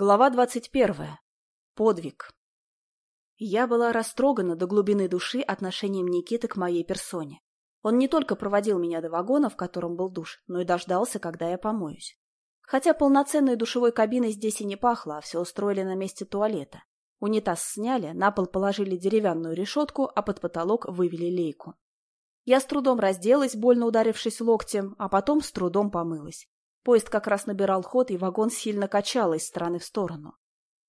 Глава двадцать первая. Подвиг. Я была растрогана до глубины души отношением Никиты к моей персоне. Он не только проводил меня до вагона, в котором был душ, но и дождался, когда я помоюсь. Хотя полноценной душевой кабиной здесь и не пахло, а все устроили на месте туалета. Унитаз сняли, на пол положили деревянную решетку, а под потолок вывели лейку. Я с трудом разделась, больно ударившись локтем, а потом с трудом помылась. Поезд как раз набирал ход, и вагон сильно качало из стороны в сторону.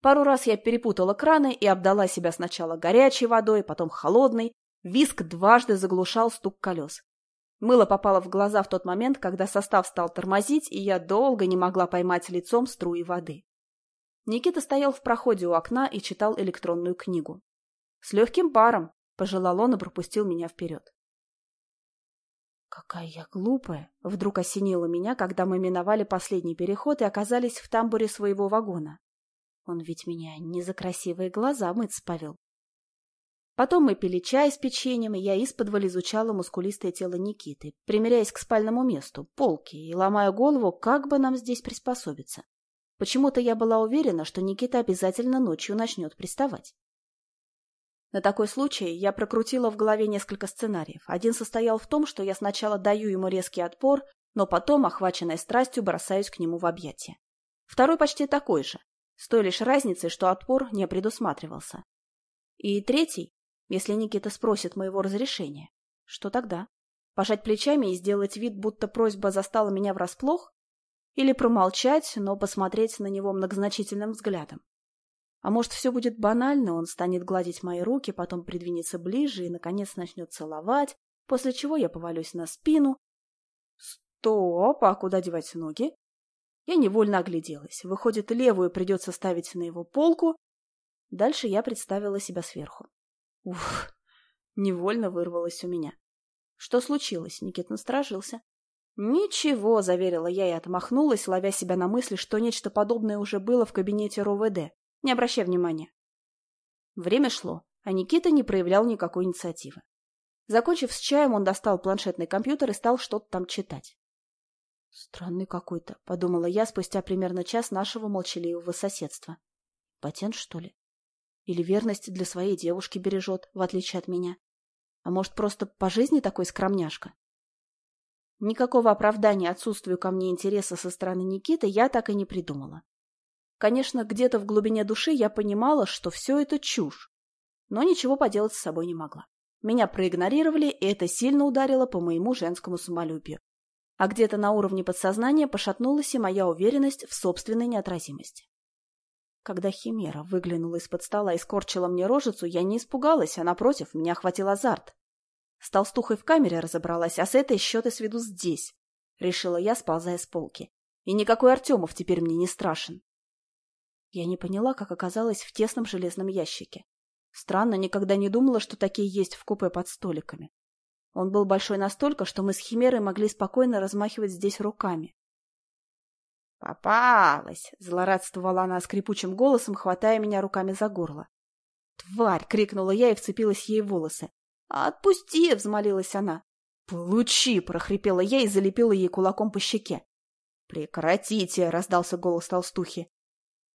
Пару раз я перепутала краны и обдала себя сначала горячей водой, потом холодной. Виск дважды заглушал стук колес. Мыло попало в глаза в тот момент, когда состав стал тормозить, и я долго не могла поймать лицом струи воды. Никита стоял в проходе у окна и читал электронную книгу. С легким паром, пожелал он и пропустил меня вперед. Какая я глупая! Вдруг осенило меня, когда мы миновали последний переход и оказались в тамбуре своего вагона. Он ведь меня не за красивые глаза мыться повел. Потом мы пили чай с печеньем, и я исподволь изучала мускулистое тело Никиты, примеряясь к спальному месту, полке, и ломая голову, как бы нам здесь приспособиться. Почему-то я была уверена, что Никита обязательно ночью начнет приставать. На такой случай я прокрутила в голове несколько сценариев. Один состоял в том, что я сначала даю ему резкий отпор, но потом, охваченная страстью, бросаюсь к нему в объятия. Второй почти такой же, с той лишь разницей, что отпор не предусматривался. И третий, если Никита спросит моего разрешения. Что тогда? Пожать плечами и сделать вид, будто просьба застала меня врасплох? Или промолчать, но посмотреть на него многозначительным взглядом? А может, все будет банально, он станет гладить мои руки, потом придвинется ближе и, наконец, начнет целовать, после чего я повалюсь на спину. Стоп, а куда девать ноги? Я невольно огляделась. Выходит, левую придется ставить на его полку. Дальше я представила себя сверху. Ух, невольно вырвалось у меня. Что случилось? Никит насторожился. «Ничего», — заверила я и отмахнулась, ловя себя на мысли, что нечто подобное уже было в кабинете РОВД. Не обращай внимания. Время шло, а Никита не проявлял никакой инициативы. Закончив с чаем, он достал планшетный компьютер и стал что-то там читать. «Странный какой-то», — подумала я спустя примерно час нашего молчаливого соседства. «Патент, что ли? Или верность для своей девушки бережет, в отличие от меня? А может, просто по жизни такой скромняшка?» Никакого оправдания отсутствию ко мне интереса со стороны Никиты я так и не придумала. Конечно, где-то в глубине души я понимала, что все это чушь, но ничего поделать с собой не могла. Меня проигнорировали, и это сильно ударило по моему женскому самолюбию. А где-то на уровне подсознания пошатнулась и моя уверенность в собственной неотразимости. Когда Химера выглянула из-под стола и скорчила мне рожицу, я не испугалась, а, напротив, меня охватил азарт. С толстухой в камере разобралась, а с этой счеты сведу здесь, — решила я, сползая с полки. И никакой Артемов теперь мне не страшен. Я не поняла, как оказалась в тесном железном ящике. Странно, никогда не думала, что такие есть в купе под столиками. Он был большой настолько, что мы с Химерой могли спокойно размахивать здесь руками. «Попалась!» — злорадствовала она скрипучим голосом, хватая меня руками за горло. «Тварь!» — крикнула я и вцепилась ей в волосы. «Отпусти!» — взмолилась она. «Получи!» — прохрипела я и залепила ей кулаком по щеке. «Прекратите!» — раздался голос толстухи.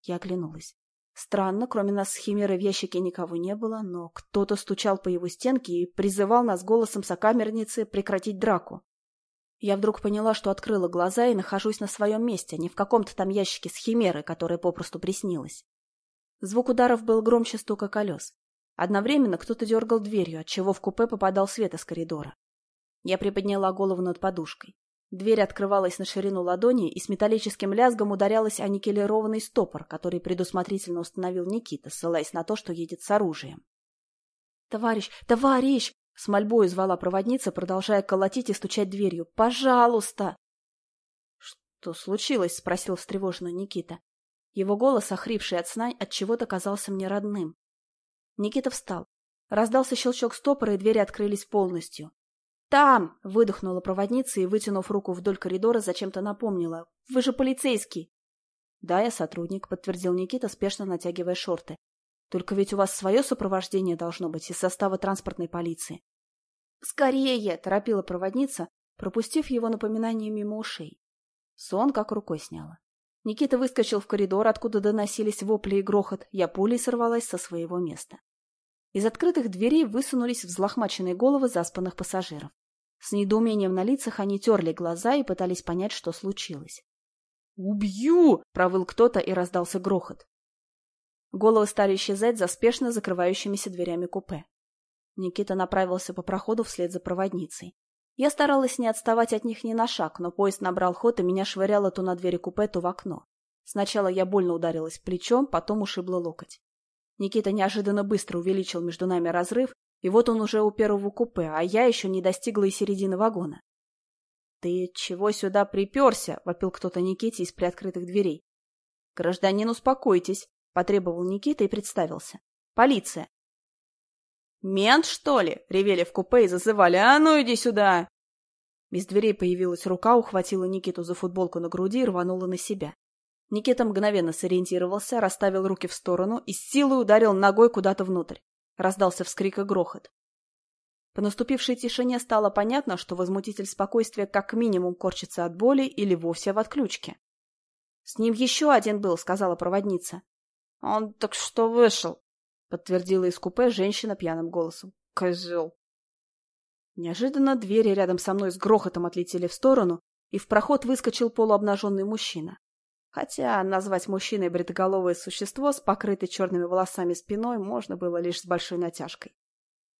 Я оглянулась. Странно, кроме нас с Химерой в ящике никого не было, но кто-то стучал по его стенке и призывал нас голосом сокамерницы прекратить драку. Я вдруг поняла, что открыла глаза и нахожусь на своем месте, а не в каком-то там ящике с Химерой, которая попросту приснилась. Звук ударов был громче стука колес. Одновременно кто-то дергал дверью, отчего в купе попадал свет из коридора. Я приподняла голову над подушкой. Дверь открывалась на ширину ладони и с металлическим лязгом ударялась о никелированный стопор, который предусмотрительно установил Никита, ссылаясь на то, что едет с оружием. «Товарищ! Товарищ!» — с мольбой звала проводница, продолжая колотить и стучать дверью. «Пожалуйста!» «Что случилось?» — спросил встревоженно Никита. Его голос, охрипший от сна, отчего-то казался мне родным. Никита встал. Раздался щелчок стопора, и двери открылись полностью. «Там!» — выдохнула проводница и, вытянув руку вдоль коридора, зачем-то напомнила. «Вы же полицейский!» «Да, я сотрудник», — подтвердил Никита, спешно натягивая шорты. «Только ведь у вас свое сопровождение должно быть из состава транспортной полиции». «Скорее!» — торопила проводница, пропустив его напоминание мимо ушей. Сон как рукой сняла. Никита выскочил в коридор, откуда доносились вопли и грохот. Я пулей сорвалась со своего места. Из открытых дверей высунулись взлохмаченные головы заспанных пассажиров. С недоумением на лицах они терли глаза и пытались понять, что случилось. «Убью!» — провыл кто-то и раздался грохот. Головы стали исчезать за спешно закрывающимися дверями купе. Никита направился по проходу вслед за проводницей. Я старалась не отставать от них ни на шаг, но поезд набрал ход и меня швыряло то на двери купе, то в окно. Сначала я больно ударилась плечом, потом ушибла локоть. Никита неожиданно быстро увеличил между нами разрыв, и вот он уже у первого купе, а я еще не достигла и середины вагона. — Ты чего сюда приперся? — вопил кто-то Никите из приоткрытых дверей. — Гражданин, успокойтесь, — потребовал Никита и представился. — Полиция. — Мент, что ли? — ревели в купе и зазывали. — А ну иди сюда! Из дверей появилась рука, ухватила Никиту за футболку на груди и рванула на себя. Никита мгновенно сориентировался, расставил руки в сторону и с силой ударил ногой куда-то внутрь. Раздался вскрик и грохот. По наступившей тишине стало понятно, что возмутитель спокойствия как минимум корчится от боли или вовсе в отключке. — С ним еще один был, — сказала проводница. — Он так что вышел, — подтвердила из купе женщина пьяным голосом. — Козел. Неожиданно двери рядом со мной с грохотом отлетели в сторону, и в проход выскочил полуобнаженный мужчина. Хотя назвать мужчиной бритоголовое существо с покрытой черными волосами спиной можно было лишь с большой натяжкой.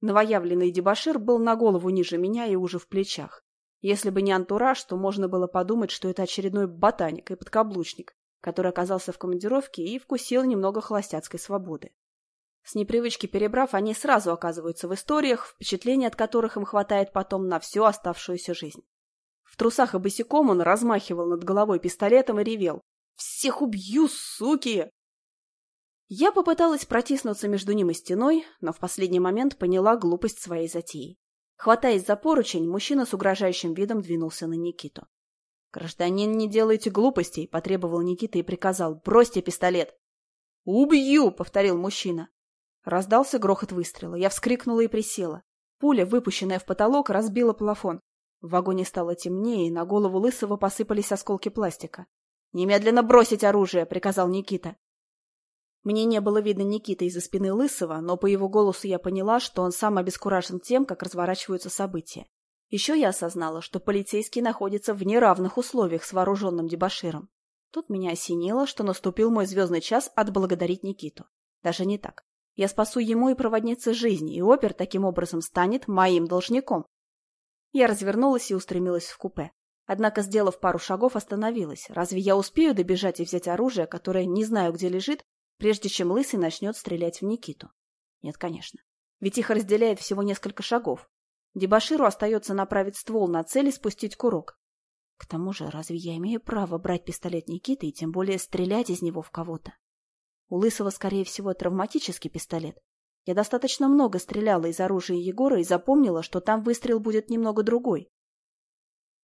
Новоявленный дебошир был на голову ниже меня и уже в плечах. Если бы не антураж, то можно было подумать, что это очередной ботаник и подкаблучник, который оказался в командировке и вкусил немного холостяцкой свободы. С непривычки перебрав, они сразу оказываются в историях, впечатления от которых им хватает потом на всю оставшуюся жизнь. В трусах и босиком он размахивал над головой пистолетом и ревел. Всех убью, суки!» Я попыталась протиснуться между ним и стеной, но в последний момент поняла глупость своей затеи. Хватаясь за поручень, мужчина с угрожающим видом двинулся на Никиту. «Гражданин, не делайте глупостей!» — потребовал Никита и приказал. «Бросьте пистолет!» «Убью!» — повторил мужчина. Раздался грохот выстрела. Я вскрикнула и присела. Пуля, выпущенная в потолок, разбила плафон. В вагоне стало темнее, и на голову Лысого посыпались осколки пластика. «Немедленно бросить оружие!» — приказал Никита. Мне не было видно Никиты из-за спины Лысого, но по его голосу я поняла, что он сам обескуражен тем, как разворачиваются события. Еще я осознала, что полицейский находится в неравных условиях с вооруженным дебоширом. Тут меня осенило, что наступил мой звездный час отблагодарить Никиту. Даже не так. Я спасу ему и проводнице жизни, и опер таким образом станет моим должником. Я развернулась и устремилась в купе. Однако, сделав пару шагов, остановилась. Разве я успею добежать и взять оружие, которое не знаю, где лежит, прежде чем Лысый начнет стрелять в Никиту? Нет, конечно. Ведь их разделяет всего несколько шагов. Дебаширу остается направить ствол на цель и спустить курок. К тому же, разве я имею право брать пистолет Никиты и тем более стрелять из него в кого-то? У Лысого, скорее всего, травматический пистолет. Я достаточно много стреляла из оружия Егора и запомнила, что там выстрел будет немного другой.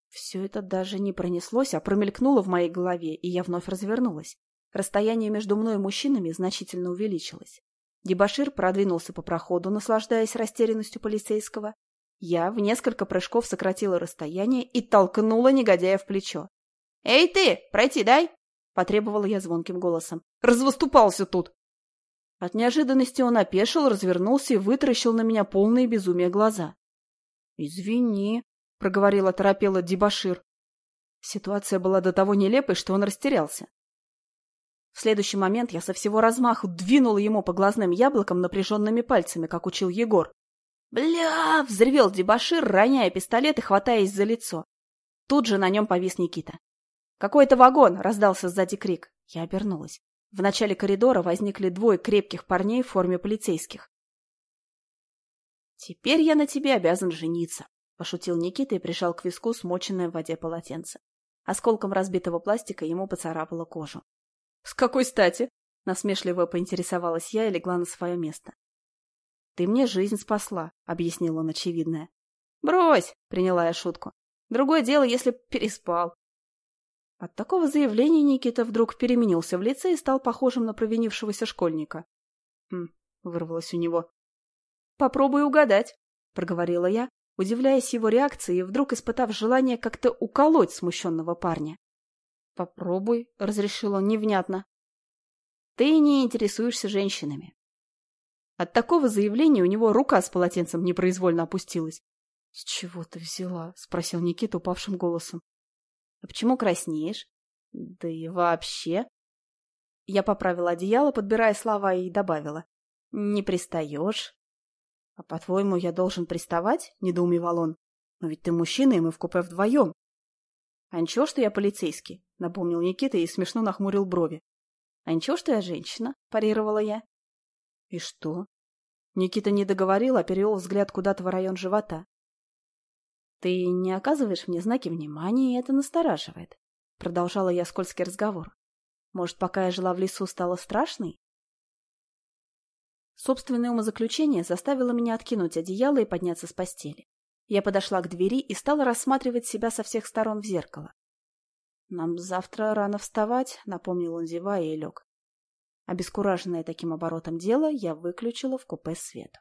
Все это даже не пронеслось, а промелькнуло в моей голове, и я вновь развернулась. Расстояние между мной и мужчинами значительно увеличилось. Дебашир продвинулся по проходу, наслаждаясь растерянностью полицейского. Я в несколько прыжков сократила расстояние и толкнула негодяя в плечо. «Эй ты, пройти дай!» — потребовала я звонким голосом. «Развыступался тут!» От неожиданности он опешил, развернулся и вытаращил на меня полные безумия глаза. «Извини», — проговорил оторопело Дебашир. Ситуация была до того нелепой, что он растерялся. В следующий момент я со всего размаху двинула ему по глазным яблокам напряженными пальцами, как учил Егор. «Бля!» — взревел Дебашир, роняя пистолет и хватаясь за лицо. Тут же на нем повис Никита. «Какой-то вагон!» — раздался сзади крик. Я обернулась. В начале коридора возникли двое крепких парней в форме полицейских. «Теперь я на тебе обязан жениться», Пошутил Никита и прижал к виску смоченное в воде полотенце. Осколком разбитого пластика ему поцарапало кожу. — С какой стати? — насмешливо поинтересовалась я и легла на свое место. — Ты мне жизнь спасла, — объяснил он очевидное. — Брось, — приняла я шутку. — Другое дело, если переспал. От такого заявления Никита вдруг переменился в лице и стал похожим на провинившегося школьника. «Хм», — вырвалось у него. «Попробуй угадать», — проговорила я, удивляясь его реакции и вдруг испытав желание как-то уколоть смущенного парня. Попробуй, — разрешил он невнятно. Ты не интересуешься женщинами. От такого заявления у него рука с полотенцем непроизвольно опустилась. — С чего ты взяла? — спросил Никита упавшим голосом. — А почему краснеешь? — Да и вообще. Я поправила одеяло, подбирая слова, и добавила. — Не пристаешь? — А по-твоему, я должен приставать? — недоумевал он. — Но ведь ты мужчина, и мы в купе вдвоем. — А ничего, что я полицейский? — напомнил Никита и смешно нахмурил брови. — А ничего, что я женщина? — парировала я. — И что? Никита не договорил, а перевел взгляд куда-то в район живота. — Ты не оказываешь мне знаки внимания, и это настораживает. Продолжала я скользкий разговор. Может, пока я жила в лесу, стала страшной? Собственное умозаключение заставило меня откинуть одеяло и подняться с постели. Я подошла к двери и стала рассматривать себя со всех сторон в зеркало. «Нам завтра рано вставать», — напомнил он, зевая, и лег. Обескураженная таким оборотом дела, я выключила в купе свет.